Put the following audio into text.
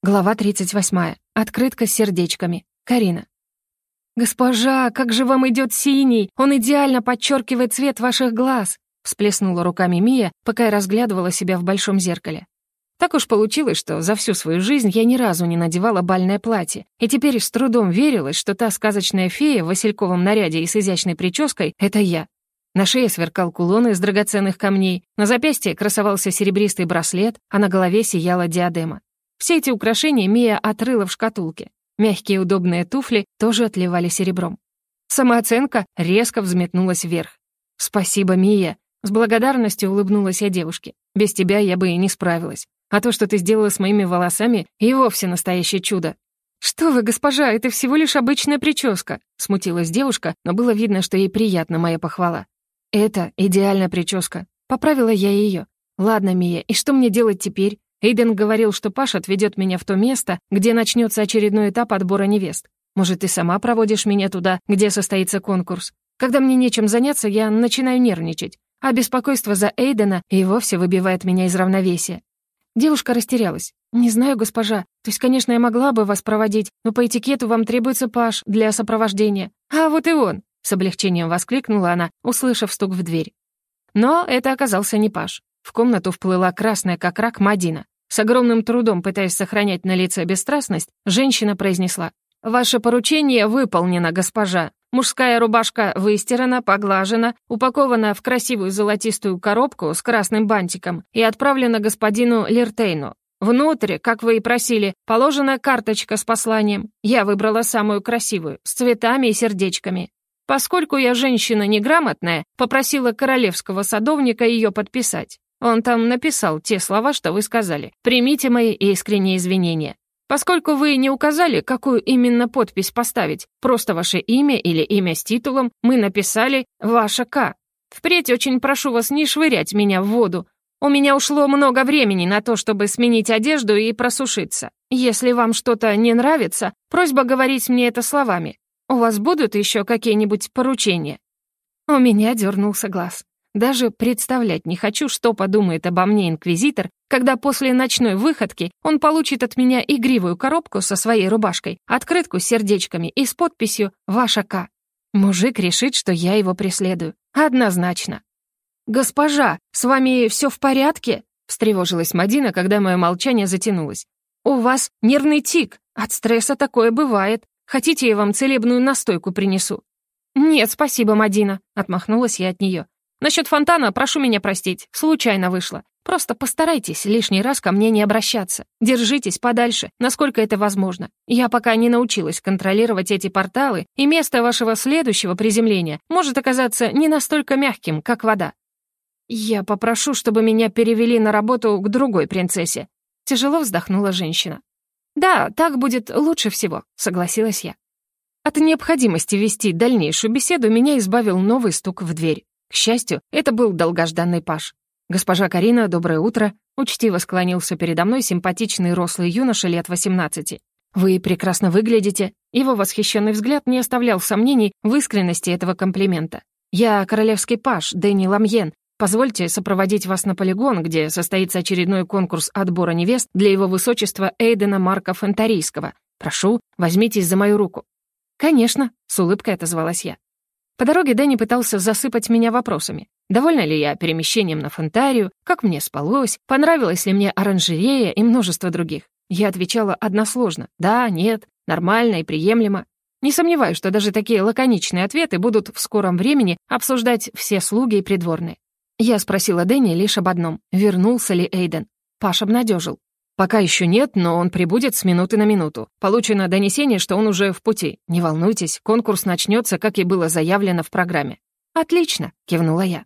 Глава 38. Открытка с сердечками. Карина. «Госпожа, как же вам идет синий! Он идеально подчеркивает цвет ваших глаз!» всплеснула руками Мия, пока я разглядывала себя в большом зеркале. Так уж получилось, что за всю свою жизнь я ни разу не надевала бальное платье, и теперь с трудом верилось, что та сказочная фея в васильковом наряде и с изящной прической — это я. На шее сверкал кулон из драгоценных камней, на запястье красовался серебристый браслет, а на голове сияла диадема. Все эти украшения Мия отрыла в шкатулке. Мягкие удобные туфли тоже отливали серебром. Самооценка резко взметнулась вверх. «Спасибо, Мия!» С благодарностью улыбнулась я девушке. «Без тебя я бы и не справилась. А то, что ты сделала с моими волосами, и вовсе настоящее чудо». «Что вы, госпожа, это всего лишь обычная прическа», смутилась девушка, но было видно, что ей приятна моя похвала. «Это идеальная прическа. Поправила я ее. Ладно, Мия, и что мне делать теперь? Эйден говорил, что Паш отведет меня в то место, где начнется очередной этап отбора невест. Может, ты сама проводишь меня туда, где состоится конкурс? Когда мне нечем заняться, я начинаю нервничать, а беспокойство за Эйдена и вовсе выбивает меня из равновесия. Девушка растерялась. «Не знаю, госпожа. То есть, конечно, я могла бы вас проводить, но по этикету вам требуется Паш для сопровождения. А вот и он!» С облегчением воскликнула она, услышав стук в дверь. Но это оказался не Паш. В комнату вплыла красная, как рак, Мадина. С огромным трудом, пытаясь сохранять на лице бесстрастность, женщина произнесла. «Ваше поручение выполнено, госпожа. Мужская рубашка выстирана, поглажена, упакована в красивую золотистую коробку с красным бантиком и отправлена господину Лертейну. Внутрь, как вы и просили, положена карточка с посланием. Я выбрала самую красивую, с цветами и сердечками. Поскольку я женщина неграмотная, попросила королевского садовника ее подписать. Он там написал те слова, что вы сказали. Примите мои искренние извинения. Поскольку вы не указали, какую именно подпись поставить, просто ваше имя или имя с титулом, мы написали «Ваша К». Впредь очень прошу вас не швырять меня в воду. У меня ушло много времени на то, чтобы сменить одежду и просушиться. Если вам что-то не нравится, просьба говорить мне это словами. У вас будут еще какие-нибудь поручения?» У меня дернулся глаз. Даже представлять не хочу, что подумает обо мне инквизитор, когда после ночной выходки он получит от меня игривую коробку со своей рубашкой, открытку с сердечками и с подписью «Ваша К». Мужик решит, что я его преследую. Однозначно. «Госпожа, с вами все в порядке?» — встревожилась Мадина, когда мое молчание затянулось. «У вас нервный тик. От стресса такое бывает. Хотите, я вам целебную настойку принесу?» «Нет, спасибо, Мадина», — отмахнулась я от нее. Насчет фонтана прошу меня простить, случайно вышло. Просто постарайтесь лишний раз ко мне не обращаться. Держитесь подальше, насколько это возможно. Я пока не научилась контролировать эти порталы, и место вашего следующего приземления может оказаться не настолько мягким, как вода. Я попрошу, чтобы меня перевели на работу к другой принцессе. Тяжело вздохнула женщина. Да, так будет лучше всего, согласилась я. От необходимости вести дальнейшую беседу меня избавил новый стук в дверь. К счастью, это был долгожданный паш. «Госпожа Карина, доброе утро!» Учтиво склонился передо мной симпатичный рослый юноша лет 18. «Вы прекрасно выглядите». Его восхищенный взгляд не оставлял сомнений в искренности этого комплимента. «Я королевский паш, Дэнни Ламьен. Позвольте сопроводить вас на полигон, где состоится очередной конкурс отбора невест для его высочества Эйдена Марка Фонтарийского. Прошу, возьмитесь за мою руку». «Конечно», — с улыбкой отозвалась я. По дороге Дэнни пытался засыпать меня вопросами. Довольна ли я перемещением на Фонтарию, как мне спалось, понравилась ли мне оранжерея и множество других. Я отвечала односложно «да», «нет», «нормально» и «приемлемо». Не сомневаюсь, что даже такие лаконичные ответы будут в скором времени обсуждать все слуги и придворные. Я спросила Дэнни лишь об одном — вернулся ли Эйден. Паш обнадежил. «Пока еще нет, но он прибудет с минуты на минуту. Получено донесение, что он уже в пути. Не волнуйтесь, конкурс начнется, как и было заявлено в программе». «Отлично», — кивнула я.